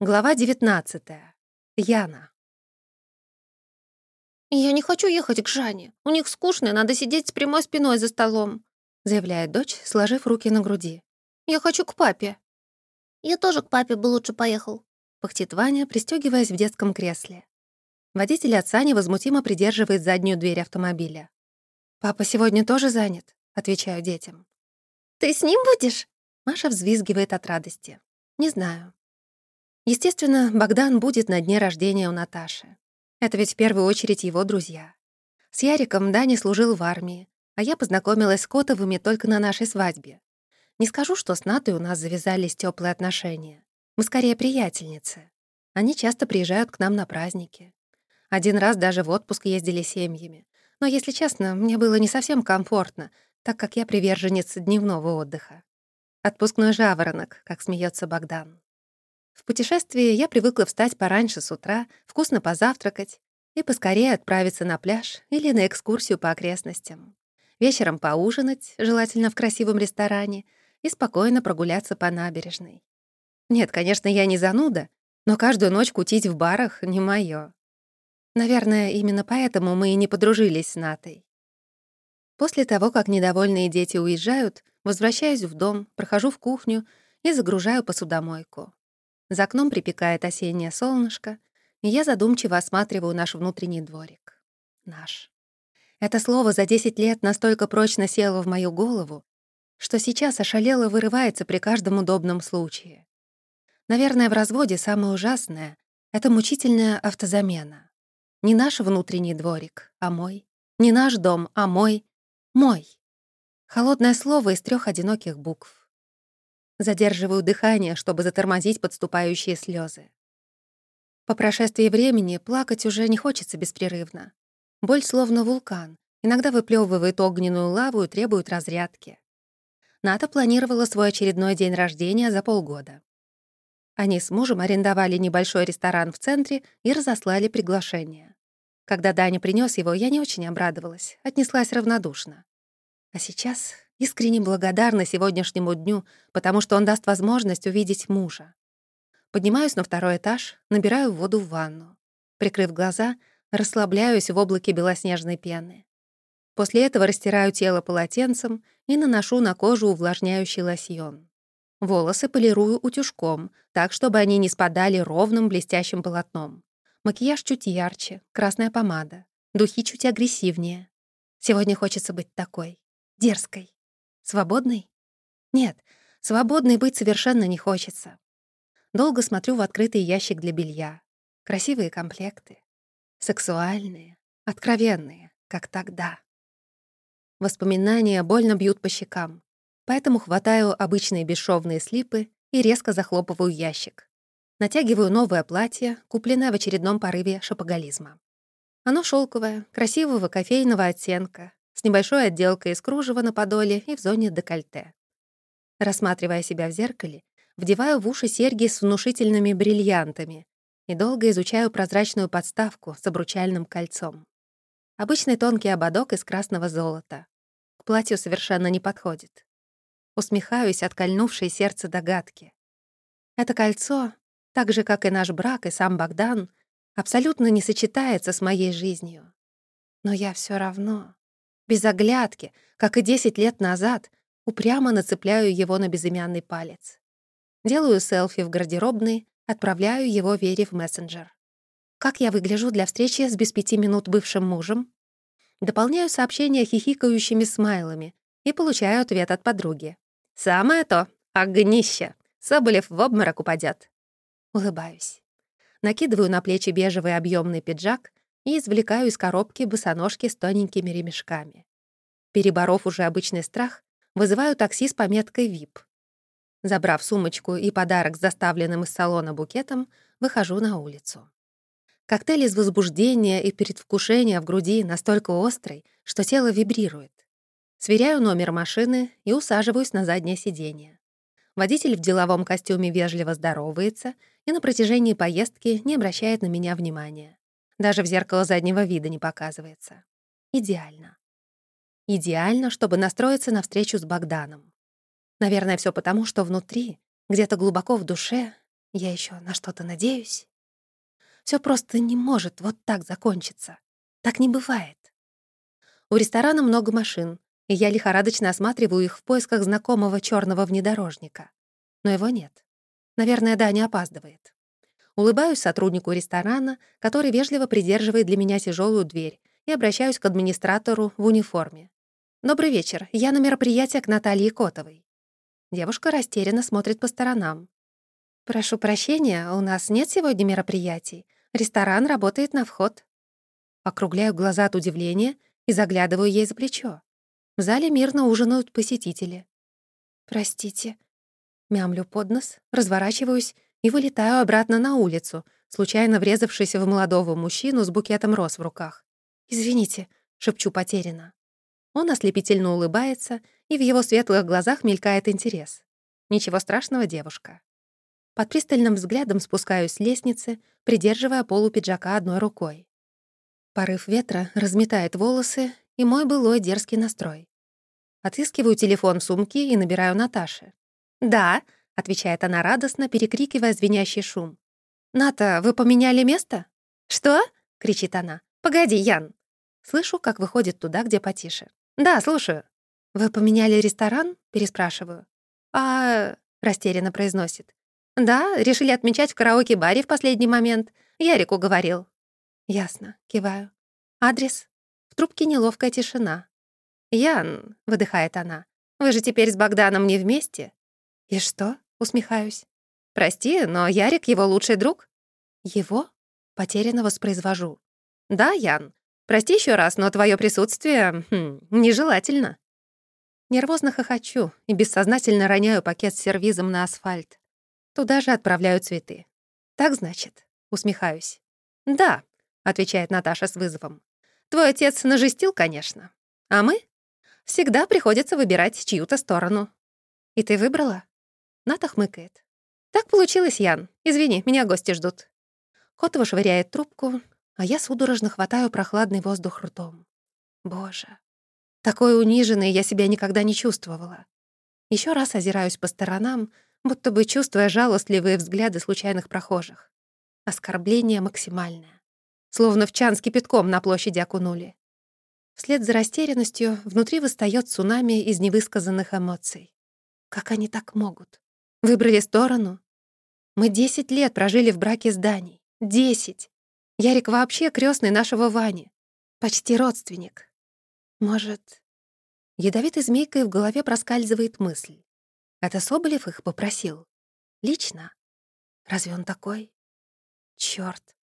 Глава 19. Яна. «Я не хочу ехать к Жане. У них скучно, надо сидеть с прямой спиной за столом», заявляет дочь, сложив руки на груди. «Я хочу к папе». «Я тоже к папе бы лучше поехал», пыхтит Ваня, пристегиваясь в детском кресле. Водитель отца невозмутимо придерживает заднюю дверь автомобиля. «Папа сегодня тоже занят», — отвечаю детям. «Ты с ним будешь?» Маша взвизгивает от радости. «Не знаю. Естественно, Богдан будет на дне рождения у Наташи. Это ведь в первую очередь его друзья. С Яриком Дани служил в армии, а я познакомилась с Котовыми только на нашей свадьбе. Не скажу, что с Натой у нас завязались теплые отношения. Мы скорее приятельницы. Они часто приезжают к нам на праздники. Один раз даже в отпуск ездили семьями. Но, если честно, мне было не совсем комфортно, так как я приверженец дневного отдыха. Отпускной жаворонок, как смеется Богдан. В путешествии я привыкла встать пораньше с утра, вкусно позавтракать и поскорее отправиться на пляж или на экскурсию по окрестностям. Вечером поужинать, желательно в красивом ресторане, и спокойно прогуляться по набережной. Нет, конечно, я не зануда, но каждую ночь кутить в барах — не моё. Наверное, именно поэтому мы и не подружились с Натой. После того, как недовольные дети уезжают, возвращаюсь в дом, прохожу в кухню и загружаю посудомойку. За окном припекает осеннее солнышко, и я задумчиво осматриваю наш внутренний дворик. Наш. Это слово за 10 лет настолько прочно село в мою голову, что сейчас ошалело вырывается при каждом удобном случае. Наверное, в разводе самое ужасное — это мучительная автозамена. Не наш внутренний дворик, а мой. Не наш дом, а мой. Мой. Холодное слово из трех одиноких букв. Задерживаю дыхание, чтобы затормозить подступающие слезы. По прошествии времени плакать уже не хочется беспрерывно. Боль словно вулкан, иногда выплевывает огненную лаву и требует разрядки. Ната планировала свой очередной день рождения за полгода. Они с мужем арендовали небольшой ресторан в центре и разослали приглашение. Когда Даня принес его, я не очень обрадовалась, отнеслась равнодушно. А сейчас Искренне благодарна сегодняшнему дню, потому что он даст возможность увидеть мужа. Поднимаюсь на второй этаж, набираю воду в ванну. Прикрыв глаза, расслабляюсь в облаке белоснежной пены. После этого растираю тело полотенцем и наношу на кожу увлажняющий лосьон. Волосы полирую утюжком, так, чтобы они не спадали ровным блестящим полотном. Макияж чуть ярче, красная помада. Духи чуть агрессивнее. Сегодня хочется быть такой, дерзкой. Свободный? Нет, свободной быть совершенно не хочется. Долго смотрю в открытый ящик для белья. Красивые комплекты. Сексуальные, откровенные, как тогда. Воспоминания больно бьют по щекам, поэтому хватаю обычные бесшовные слипы и резко захлопываю ящик. Натягиваю новое платье, купленное в очередном порыве шопоголизма. Оно шелковое, красивого кофейного оттенка, с небольшой отделкой из кружева на подоле и в зоне декольте. Рассматривая себя в зеркале, вдеваю в уши серьги с внушительными бриллиантами и долго изучаю прозрачную подставку с обручальным кольцом. Обычный тонкий ободок из красного золота. К платью совершенно не подходит. Усмехаюсь от кольнувшей сердце догадки. Это кольцо, так же, как и наш брак и сам Богдан, абсолютно не сочетается с моей жизнью. Но я все равно без оглядки, как и 10 лет назад, упрямо нацепляю его на безымянный палец. Делаю селфи в гардеробной, отправляю его Вере в мессенджер. Как я выгляжу для встречи с без пяти минут бывшим мужем? Дополняю сообщение хихикающими смайлами и получаю ответ от подруги. «Самое то! Огнище! Соболев в обморок упадет. Улыбаюсь. Накидываю на плечи бежевый объемный пиджак и извлекаю из коробки босоножки с тоненькими ремешками. Переборов уже обычный страх, вызываю такси с пометкой VIP. Забрав сумочку и подарок с заставленным из салона букетом, выхожу на улицу. Коктейль из возбуждения и предвкушения в груди настолько острый, что тело вибрирует. Сверяю номер машины и усаживаюсь на заднее сиденье. Водитель в деловом костюме вежливо здоровается и на протяжении поездки не обращает на меня внимания. Даже в зеркало заднего вида не показывается. Идеально. Идеально, чтобы настроиться на встречу с Богданом. Наверное, все потому, что внутри, где-то глубоко в душе, Я еще на что-то надеюсь. Все просто не может вот так закончиться. Так не бывает. У ресторана много машин, и я лихорадочно осматриваю их в поисках знакомого черного внедорожника. Но его нет. Наверное, Даня опаздывает. Улыбаюсь сотруднику ресторана, который вежливо придерживает для меня тяжелую дверь, и обращаюсь к администратору в униформе. «Добрый вечер. Я на мероприятие к Наталье Котовой». Девушка растерянно смотрит по сторонам. «Прошу прощения, у нас нет сегодня мероприятий. Ресторан работает на вход». Округляю глаза от удивления и заглядываю ей за плечо. В зале мирно ужинают посетители. «Простите». Мямлю под нос, разворачиваюсь и вылетаю обратно на улицу, случайно врезавшись в молодого мужчину с букетом роз в руках. «Извините», — шепчу потеряно. Он ослепительно улыбается, и в его светлых глазах мелькает интерес. «Ничего страшного, девушка». Под пристальным взглядом спускаюсь с лестницы, придерживая полу пиджака одной рукой. Порыв ветра разметает волосы и мой былой дерзкий настрой. Отыскиваю телефон в сумке и набираю Наташи. «Да», — отвечает она радостно, перекрикивая звенящий шум. «Ната, вы поменяли место?» «Что?» — кричит она. «Погоди, Ян». Слышу, как выходит туда, где потише. «Да, слушаю». «Вы поменяли ресторан?» — переспрашиваю. «А...» — растерянно произносит. «Да, решили отмечать в караоке-баре в последний момент. Ярику говорил». «Ясно», — киваю. «Адрес?» В трубке неловкая тишина. «Ян», — выдыхает она, — «вы же теперь с Богданом не вместе?» «И что?» — усмехаюсь. «Прости, но Ярик его лучший друг». «Его?» — потерянно воспроизвожу. «Да, Ян. Прости еще раз, но твое присутствие хм, нежелательно». Нервозно хохочу и бессознательно роняю пакет с сервизом на асфальт. Туда же отправляю цветы. «Так, значит?» — усмехаюсь. «Да», — отвечает Наташа с вызовом. «Твой отец нажестил, конечно. А мы? Всегда приходится выбирать чью-то сторону». «И ты выбрала?» Ната хмыкает. «Так получилось, Ян. Извини, меня гости ждут». Котова швыряет трубку, а я судорожно хватаю прохладный воздух ртом. Боже, такой униженной я себя никогда не чувствовала. Еще раз озираюсь по сторонам, будто бы чувствуя жалостливые взгляды случайных прохожих. Оскорбление максимальное. Словно в чан с кипятком на площади окунули. Вслед за растерянностью внутри восстаёт цунами из невысказанных эмоций. Как они так могут? Выбрали сторону? Мы десять лет прожили в браке с Даней. Десять! Ярик вообще крестный нашего Вани. Почти родственник. Может... Ядовитой змейкой в голове проскальзывает мысль. Это Соболев их попросил? Лично? Разве он такой? Чёрт.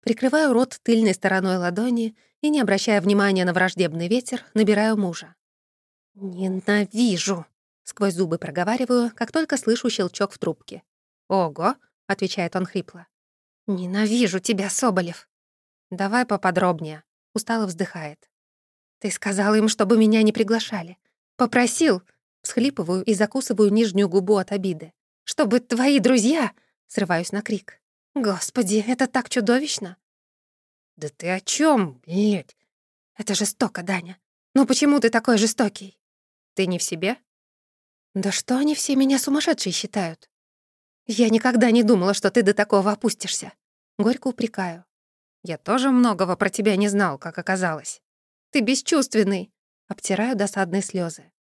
Прикрываю рот тыльной стороной ладони и, не обращая внимания на враждебный ветер, набираю мужа. «Ненавижу!» — сквозь зубы проговариваю, как только слышу щелчок в трубке. «Ого!» — отвечает он хрипло. «Ненавижу тебя, Соболев!» «Давай поподробнее», — устало вздыхает. «Ты сказал им, чтобы меня не приглашали. Попросил, Всхлипываю и закусываю нижнюю губу от обиды. «Чтобы твои друзья...» — срываюсь на крик. «Господи, это так чудовищно!» «Да ты о чем, блядь?» «Это жестоко, Даня. Ну почему ты такой жестокий?» «Ты не в себе?» «Да что они все меня сумасшедшей считают?» «Я никогда не думала, что ты до такого опустишься». Горько упрекаю. «Я тоже многого про тебя не знал, как оказалось. Ты бесчувственный!» Обтираю досадные слезы.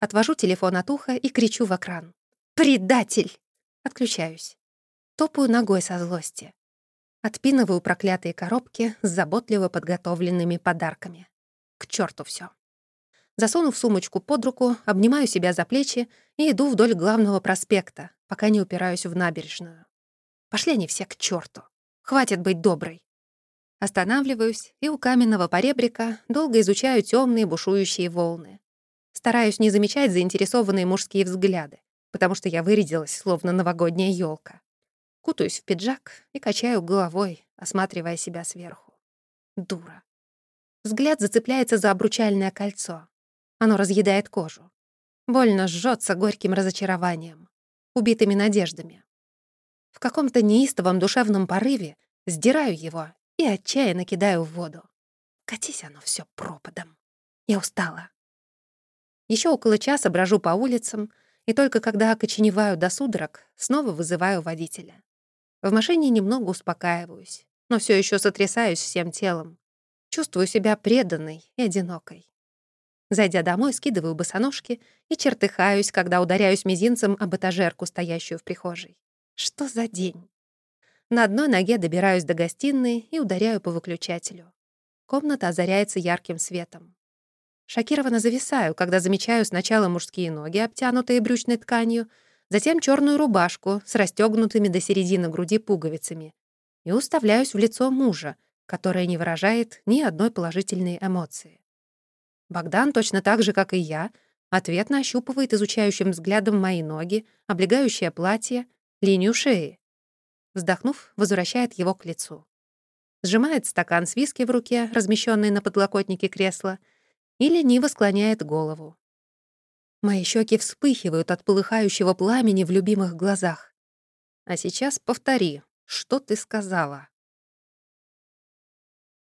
Отвожу телефон от уха и кричу в экран. «Предатель!» Отключаюсь. Топаю ногой со злости. Отпинываю проклятые коробки с заботливо подготовленными подарками. К черту все. Засунув сумочку под руку, обнимаю себя за плечи и иду вдоль главного проспекта, пока не упираюсь в набережную. Пошли они все к черту. Хватит быть доброй. Останавливаюсь и у каменного поребрика долго изучаю темные бушующие волны. Стараюсь не замечать заинтересованные мужские взгляды, потому что я вырядилась, словно новогодняя елка. Кутаюсь в пиджак и качаю головой, осматривая себя сверху. Дура. Взгляд зацепляется за обручальное кольцо. Оно разъедает кожу. Больно жжется горьким разочарованием, убитыми надеждами. В каком-то неистовом душевном порыве сдираю его и отчаянно кидаю в воду. Катись оно все пропадом. Я устала. Еще около часа брожу по улицам И только когда окоченеваю до судорог, снова вызываю водителя. В машине немного успокаиваюсь, но все еще сотрясаюсь всем телом. Чувствую себя преданной и одинокой. Зайдя домой, скидываю босоножки и чертыхаюсь, когда ударяюсь мизинцем об этажерку, стоящую в прихожей. Что за день? На одной ноге добираюсь до гостиной и ударяю по выключателю. Комната озаряется ярким светом. Шокированно зависаю, когда замечаю сначала мужские ноги, обтянутые брючной тканью, затем черную рубашку с расстегнутыми до середины груди пуговицами и уставляюсь в лицо мужа, которое не выражает ни одной положительной эмоции. Богдан, точно так же, как и я, ответно ощупывает изучающим взглядом мои ноги, облегающее платье, линию шеи. Вздохнув, возвращает его к лицу. Сжимает стакан с виски в руке, размещенный на подлокотнике кресла, и лениво склоняет голову. Мои щеки вспыхивают от полыхающего пламени в любимых глазах. А сейчас повтори, что ты сказала.